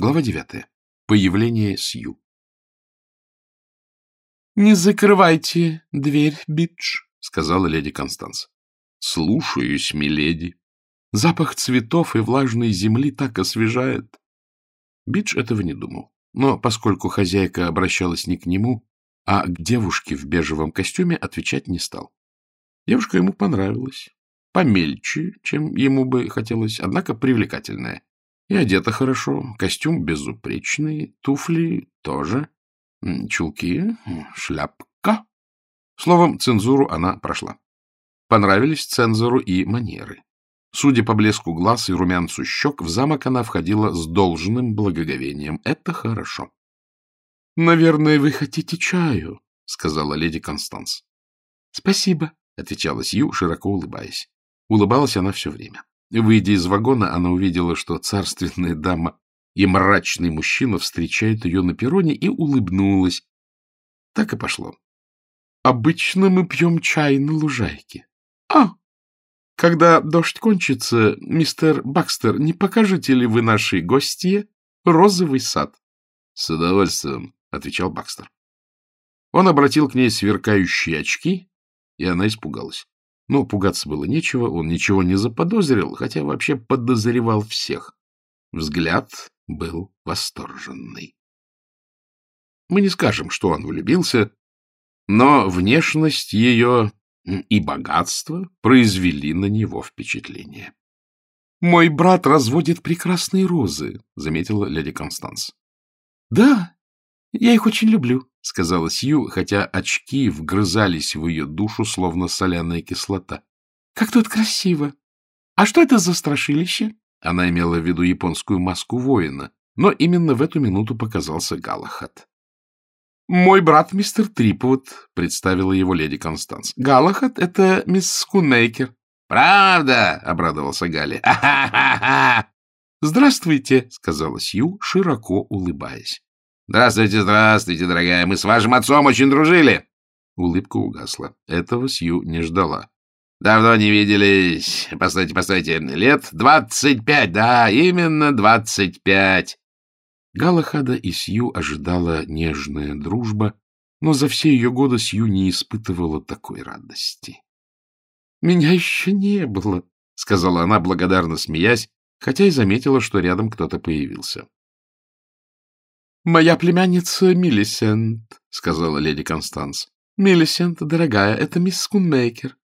Глава девятая. Появление Сью. — Не закрывайте дверь, Бидж, — сказала леди Констанс. — Слушаюсь, миледи. Запах цветов и влажной земли так освежает. Бидж этого не думал. Но поскольку хозяйка обращалась не к нему, а к девушке в бежевом костюме, отвечать не стал. Девушка ему понравилась. Помельче, чем ему бы хотелось, однако привлекательная. И одета хорошо, костюм безупречный, туфли тоже, чулки, шляпка. Словом, цензуру она прошла. Понравились цензору и манеры. Судя по блеску глаз и румянцу щек, в замок она входила с должным благоговением. Это хорошо. — Наверное, вы хотите чаю, — сказала леди Констанс. — Спасибо, — отвечала Сью, широко улыбаясь. Улыбалась она все время. Выйдя из вагона, она увидела, что царственная дама и мрачный мужчина встречают ее на перроне, и улыбнулась. Так и пошло. — Обычно мы пьем чай на лужайке. — А, когда дождь кончится, мистер Бакстер, не покажете ли вы нашей гостье розовый сад? — С удовольствием, — отвечал Бакстер. Он обратил к ней сверкающие очки, и она испугалась. Но пугаться было нечего, он ничего не заподозрил, хотя вообще подозревал всех. Взгляд был восторженный. Мы не скажем, что он влюбился, но внешность ее и богатство произвели на него впечатление. — Мой брат разводит прекрасные розы, — заметила леди Констанс. — Да, я их очень люблю, — сказала Сью, хотя очки вгрызались в ее душу, словно соляная кислота. — Как тут красиво! А что это за страшилище? Она имела в виду японскую маску воина, но именно в эту минуту показался Галахат. — Мой брат мистер Трипвуд, — представила его леди Констанс. — Галахат — это мисс Скунмейкер. — Правда? — обрадовался Галли. — Здравствуйте, — сказала Сью, широко улыбаясь. Здравствуйте, здравствуйте, дорогая. Мы с вашим отцом очень дружили. Улыбка угасла. Этого Сью не ждала. Давно не виделись. Постойте, постойте. Лет двадцать пять, да, именно двадцать пять. Галахада и Сью ожидала нежная дружба, но за все ее годы Сью не испытывала такой радости. — Меня еще не было, — сказала она, благодарно смеясь, хотя и заметила, что рядом кто-то появился. — Моя племянница Миллисент, — сказала леди Констанс. — Миллисент, дорогая, это мисс Скунмейкер.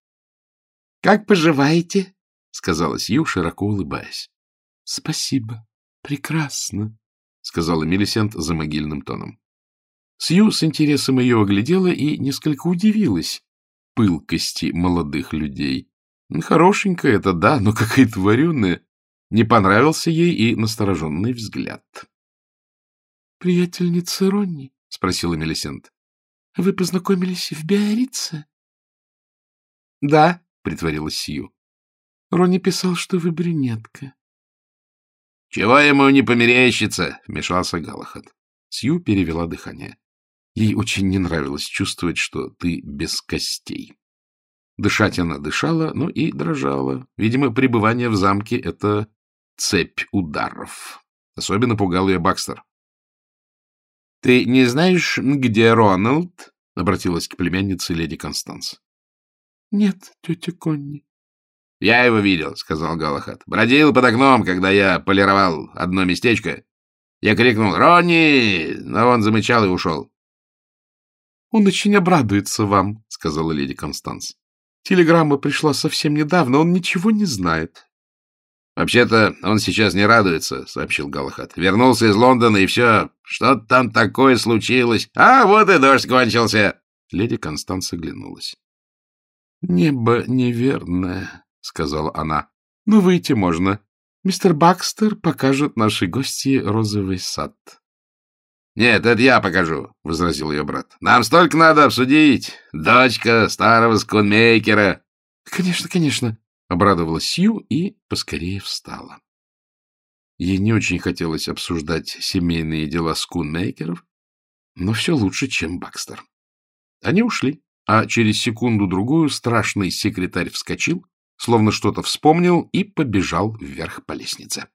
— Как поживаете? — сказала Сью, широко улыбаясь. — Спасибо. Прекрасно, — сказала Миллисент за могильным тоном. Сью с интересом ее оглядела и несколько удивилась пылкости молодых людей. Хорошенькая это, да, но какая-то вареная. Не понравился ей и настороженный взгляд. — Приятельница Ронни? — спросила Мелисент. — Вы познакомились в Биорице? — Да, — притворилась Сью. — Ронни писал, что вы брюнетка. — Чего ему не померещится? — вмешался Галахат. Сью перевела дыхание. Ей очень не нравилось чувствовать, что ты без костей. Дышать она дышала, но и дрожала. Видимо, пребывание в замке — это цепь ударов. Особенно пугал ее Бакстер. — Ты не знаешь, где Роналд? — обратилась к племяннице леди Констанс. — Нет, тетя Конни. — Я его видел, — сказал Галахат. — Бродил под окном, когда я полировал одно местечко. Я крикнул «Ронни!», но он замычал и ушел. — Он очень обрадуется вам, — сказала леди Констанс. Телеграмма пришла совсем недавно, он ничего не знает. — Вообще-то он сейчас не радуется, — сообщил Галахат. — Вернулся из Лондона, и все. Что там такое случилось? А, вот и дождь кончился. Леди Констанс оглянулась. — Небо неверное, — сказала она. — Но выйти можно. Мистер Бакстер покажет нашей гости розовый сад. — Нет, это я покажу, — возразил ее брат. — Нам столько надо обсудить. Дочка старого скунмейкера. — Конечно, конечно, — обрадовалась Сью и поскорее встала. Ей не очень хотелось обсуждать семейные дела скунмейкеров, но все лучше, чем Бакстер. Они ушли, а через секунду-другую страшный секретарь вскочил, словно что-то вспомнил и побежал вверх по лестнице.